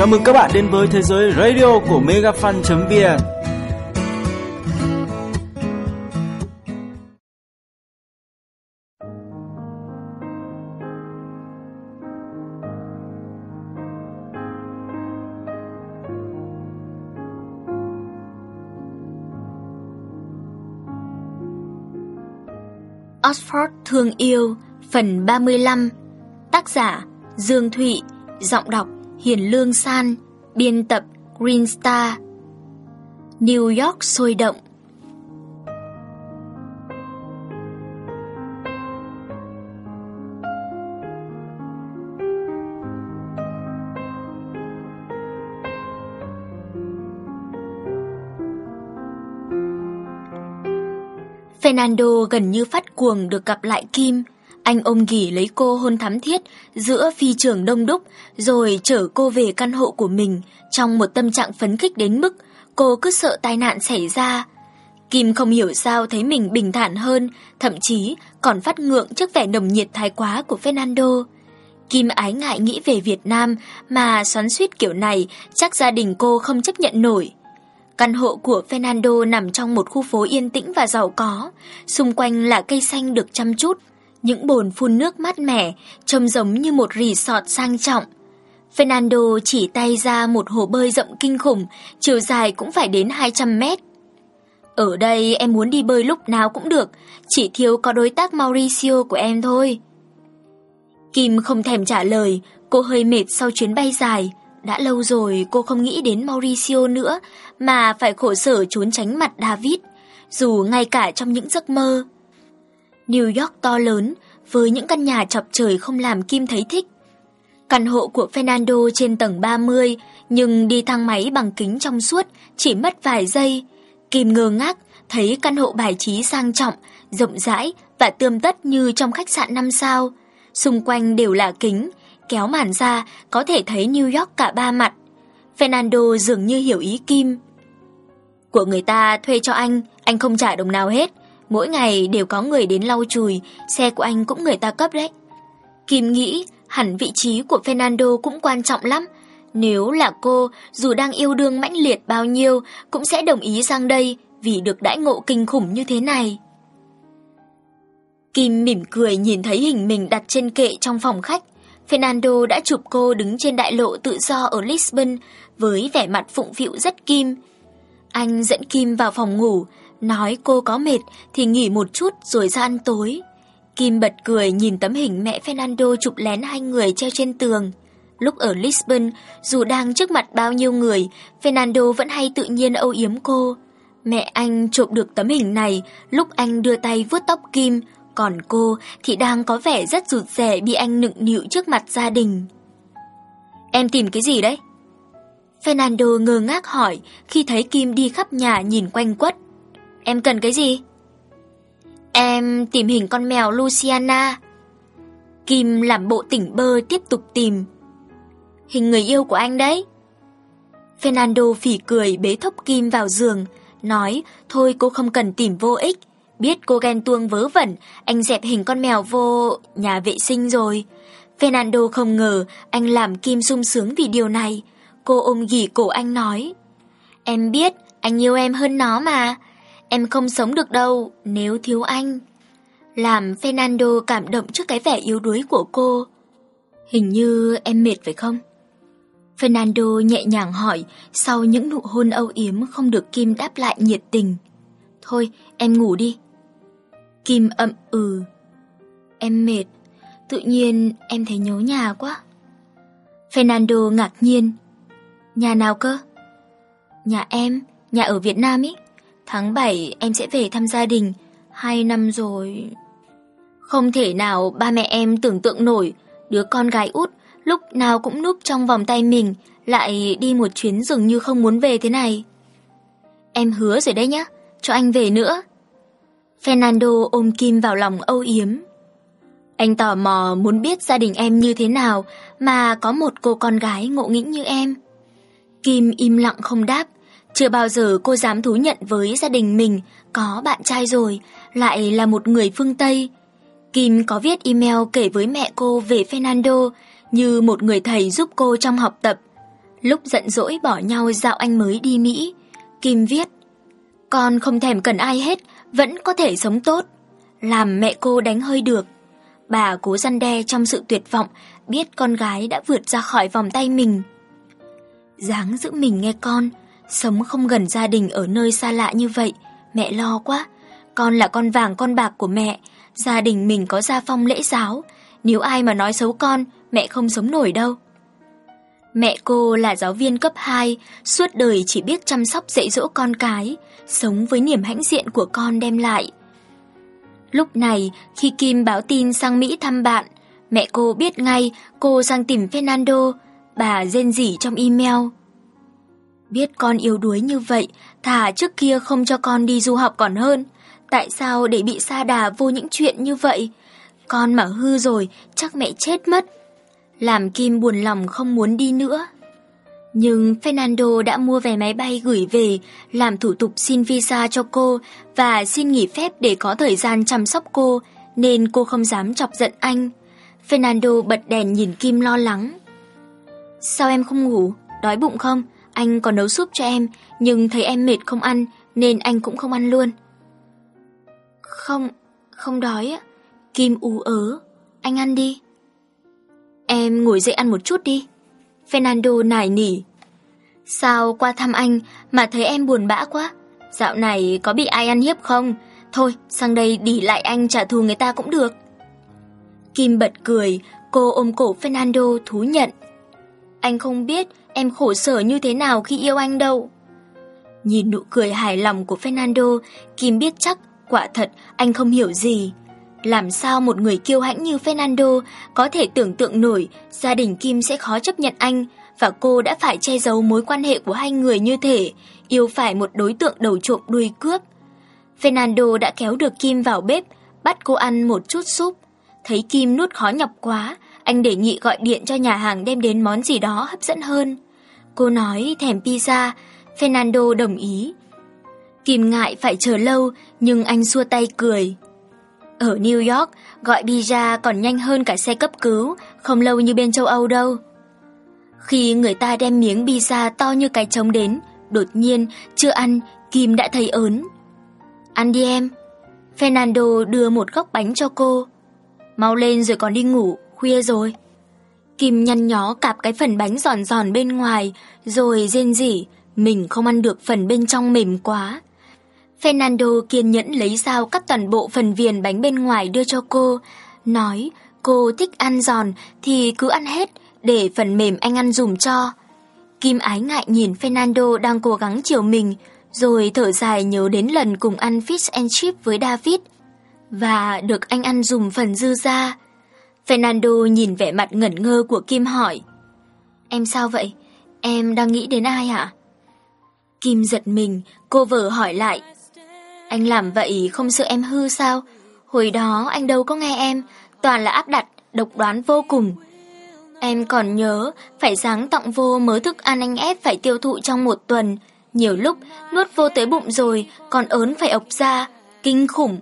Chào mừng các bạn đến với thế giới radio của megafan.vn Oxford thương yêu phần 35 Tác giả Dương Thụy, Giọng đọc Hiền Lương San, Biên tập Green Star, New York sôi động Fernando gần như phát cuồng được gặp lại Kim. Anh ôm ghỉ lấy cô hôn thắm thiết giữa phi trường đông đúc rồi chở cô về căn hộ của mình trong một tâm trạng phấn khích đến mức cô cứ sợ tai nạn xảy ra. Kim không hiểu sao thấy mình bình thản hơn, thậm chí còn phát ngượng trước vẻ nồng nhiệt thái quá của Fernando. Kim ái ngại nghĩ về Việt Nam mà xoắn suýt kiểu này chắc gia đình cô không chấp nhận nổi. Căn hộ của Fernando nằm trong một khu phố yên tĩnh và giàu có, xung quanh là cây xanh được chăm chút, những bồn phun nước mát mẻ, trông giống như một resort sang trọng. Fernando chỉ tay ra một hồ bơi rộng kinh khủng, chiều dài cũng phải đến 200 mét. Ở đây em muốn đi bơi lúc nào cũng được, chỉ thiếu có đối tác Mauricio của em thôi. Kim không thèm trả lời, cô hơi mệt sau chuyến bay dài. Đã lâu rồi cô không nghĩ đến Mauricio nữa, mà phải khổ sở trốn tránh mặt David, dù ngay cả trong những giấc mơ. New York to lớn, với những căn nhà chọc trời không làm Kim thấy thích. Căn hộ của Fernando trên tầng 30, nhưng đi thang máy bằng kính trong suốt, chỉ mất vài giây. Kim ngơ ngác, thấy căn hộ bài trí sang trọng, rộng rãi và tươm tất như trong khách sạn 5 sao. Xung quanh đều là kính, kéo màn ra có thể thấy New York cả ba mặt. Fernando dường như hiểu ý Kim. Của người ta thuê cho anh, anh không trả đồng nào hết. Mỗi ngày đều có người đến lau chùi, xe của anh cũng người ta cấp đấy. Kim nghĩ hẳn vị trí của Fernando cũng quan trọng lắm. Nếu là cô, dù đang yêu đương mãnh liệt bao nhiêu, cũng sẽ đồng ý sang đây vì được đãi ngộ kinh khủng như thế này. Kim mỉm cười nhìn thấy hình mình đặt trên kệ trong phòng khách. Fernando đã chụp cô đứng trên đại lộ tự do ở Lisbon với vẻ mặt phụng phịu rất Kim. Anh dẫn Kim vào phòng ngủ, nói cô có mệt thì nghỉ một chút rồi ra ăn tối. Kim bật cười nhìn tấm hình mẹ Fernando chụp lén hai người treo trên tường. Lúc ở Lisbon, dù đang trước mặt bao nhiêu người, Fernando vẫn hay tự nhiên âu yếm cô. Mẹ anh chụp được tấm hình này lúc anh đưa tay vuốt tóc Kim, còn cô thì đang có vẻ rất rụt rè bị anh nựng nịu trước mặt gia đình. Em tìm cái gì đấy? Fernando ngơ ngác hỏi khi thấy Kim đi khắp nhà nhìn quanh quất. Em cần cái gì? Em tìm hình con mèo Luciana. Kim làm bộ tỉnh bơ tiếp tục tìm. Hình người yêu của anh đấy. Fernando phỉ cười bế thốc Kim vào giường, nói thôi cô không cần tìm vô ích. Biết cô ghen tuông vớ vẩn, anh dẹp hình con mèo vô nhà vệ sinh rồi. Fernando không ngờ anh làm Kim sung sướng vì điều này. Cô ôm ghì cổ anh nói. Em biết, anh yêu em hơn nó mà. Em không sống được đâu nếu thiếu anh. Làm Fernando cảm động trước cái vẻ yếu đuối của cô. Hình như em mệt phải không? Fernando nhẹ nhàng hỏi sau những nụ hôn âu yếm không được Kim đáp lại nhiệt tình. Thôi, em ngủ đi. Kim ậm ừ. Em mệt, tự nhiên em thấy nhớ nhà quá. Fernando ngạc nhiên. Nhà nào cơ? Nhà em, nhà ở Việt Nam ý. Tháng 7 em sẽ về thăm gia đình, hai năm rồi. Không thể nào ba mẹ em tưởng tượng nổi, đứa con gái út lúc nào cũng núp trong vòng tay mình, lại đi một chuyến dường như không muốn về thế này. Em hứa rồi đấy nhá, cho anh về nữa. Fernando ôm Kim vào lòng âu yếm. Anh tò mò muốn biết gia đình em như thế nào mà có một cô con gái ngộ nghĩnh như em. Kim im lặng không đáp, chưa bao giờ cô dám thú nhận với gia đình mình có bạn trai rồi, lại là một người phương Tây. Kim có viết email kể với mẹ cô về Fernando như một người thầy giúp cô trong học tập. Lúc giận dỗi bỏ nhau dạo anh mới đi Mỹ, Kim viết Con không thèm cần ai hết, vẫn có thể sống tốt. Làm mẹ cô đánh hơi được. Bà cố răn đe trong sự tuyệt vọng, biết con gái đã vượt ra khỏi vòng tay mình. Dáng giữ mình nghe con, sống không gần gia đình ở nơi xa lạ như vậy, mẹ lo quá. Con là con vàng con bạc của mẹ, gia đình mình có gia phong lễ giáo, nếu ai mà nói xấu con, mẹ không sống nổi đâu. Mẹ cô là giáo viên cấp 2, suốt đời chỉ biết chăm sóc dạy dỗ con cái, sống với niềm hãnh diện của con đem lại. Lúc này, khi Kim báo tin sang Mỹ thăm bạn, mẹ cô biết ngay cô sang tìm Fernando, bà rên rỉ trong email. Biết con yếu đuối như vậy, thà trước kia không cho con đi du học còn hơn. Tại sao để bị sa đà vô những chuyện như vậy? Con mà hư rồi, chắc mẹ chết mất. Làm Kim buồn lòng không muốn đi nữa. Nhưng Fernando đã mua vé máy bay gửi về, làm thủ tục xin visa cho cô và xin nghỉ phép để có thời gian chăm sóc cô, nên cô không dám chọc giận anh. Fernando bật đèn nhìn Kim lo lắng. Sao em không ngủ? Đói bụng không? Anh còn nấu súp cho em, nhưng thấy em mệt không ăn, nên anh cũng không ăn luôn. Không, không đói á. Kim ú ớ, anh ăn đi. Em ngồi dậy ăn một chút đi. Fernando nài nỉ. Sao qua thăm anh mà thấy em buồn bã quá? Dạo này có bị ai ăn hiếp không? Thôi, sang đây đỉ lại anh trả thù người ta cũng được. Kim bật cười, cô ôm cổ Fernando thú nhận. Anh không biết em khổ sở như thế nào khi yêu anh đâu. Nhìn nụ cười hài lòng của Fernando, Kim biết chắc quả thật anh không hiểu gì. Làm sao một người kiêu hãnh như Fernando có thể tưởng tượng nổi gia đình Kim sẽ khó chấp nhận anh và cô đã phải che giấu mối quan hệ của hai người như thể yêu phải một đối tượng đầu trộm đuôi cướp. Fernando đã kéo được Kim vào bếp, bắt cô ăn một chút súp. Thấy Kim nuốt khó nhọc quá, anh đề nghị gọi điện cho nhà hàng đem đến món gì đó hấp dẫn hơn. Cô nói thèm pizza, Fernando đồng ý. Kim ngại phải chờ lâu, nhưng anh xua tay cười. Ở New York, gọi pizza còn nhanh hơn cả xe cấp cứu, không lâu như bên châu Âu đâu. Khi người ta đem miếng pizza to như cái trống đến, đột nhiên, chưa ăn, Kim đã thấy ớn. Ăn đi em. Fernando đưa một góc bánh cho cô. Mau lên rồi còn đi ngủ, khuya rồi. Kim nhăn nhó cạp cái phần bánh giòn giòn bên ngoài, rồi rên rỉ, mình không ăn được phần bên trong mềm quá. Fernando kiên nhẫn lấy dao cắt toàn bộ phần viền bánh bên ngoài đưa cho cô, nói cô thích ăn giòn thì cứ ăn hết, để phần mềm anh ăn dùm cho. Kim ái ngại nhìn Fernando đang cố gắng chiều mình, rồi thở dài nhớ đến lần cùng ăn fish and chip với David. Và được anh ăn dùm phần dư ra. Fernando nhìn vẻ mặt ngẩn ngơ của Kim hỏi. Em sao vậy? Em đang nghĩ đến ai hả? Kim giật mình, cô vợ hỏi lại. Anh làm vậy không sợ em hư sao? Hồi đó anh đâu có nghe em, toàn là áp đặt, độc đoán vô cùng. Em còn nhớ, phải sáng tặng vô mớ thức ăn anh ép phải tiêu thụ trong một tuần. Nhiều lúc, nuốt vô tới bụng rồi, còn ớn phải ộc ra. Kinh khủng.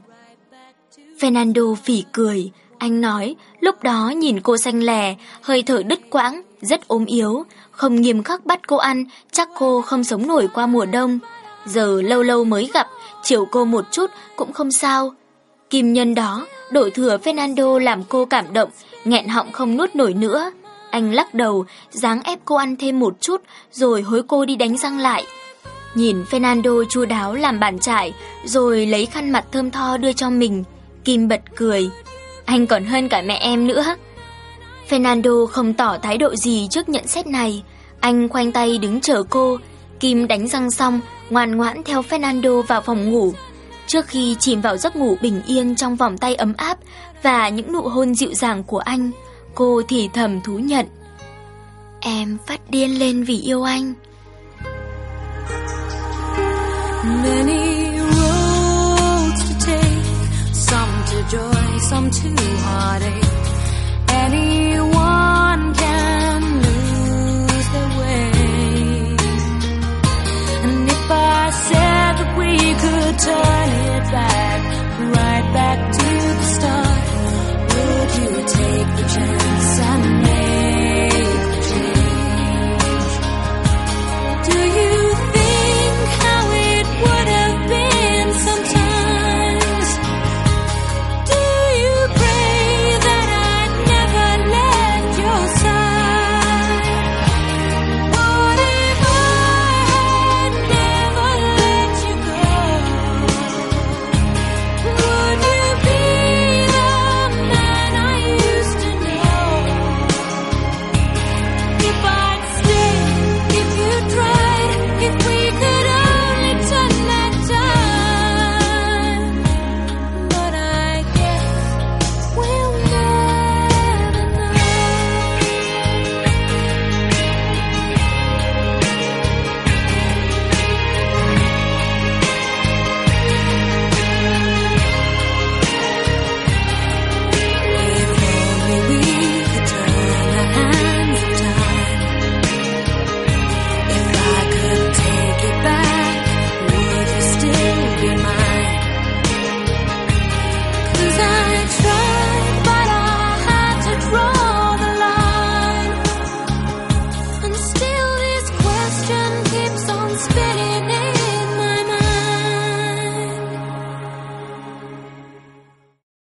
Fernando phỉ cười. Anh nói, lúc đó nhìn cô xanh lè, hơi thở đứt quãng, rất ốm yếu. Không nghiêm khắc bắt cô ăn, chắc cô không sống nổi qua mùa đông. Giờ lâu lâu mới gặp, chiều cô một chút cũng không sao. Kim nhân đó, đổi thừa Fernando làm cô cảm động, nghẹn họng không nuốt nổi nữa. Anh lắc đầu, dáng ép cô ăn thêm một chút, rồi hối cô đi đánh răng lại. Nhìn Fernando chu đáo làm bàn trải, rồi lấy khăn mặt thơm tho đưa cho mình. Kim bật cười. Anh còn hơn cả mẹ em nữa. Fernando không tỏ thái độ gì trước nhận xét này. Anh khoanh tay đứng chờ cô. Kim đánh răng xong, ngoan ngoãn theo Fernando vào phòng ngủ. Trước khi chìm vào giấc ngủ bình yên trong vòng tay ấm áp và những nụ hôn dịu dàng của anh, Cô thì thầm thú nhận Em phát điên lên vì yêu anh Many some to heartache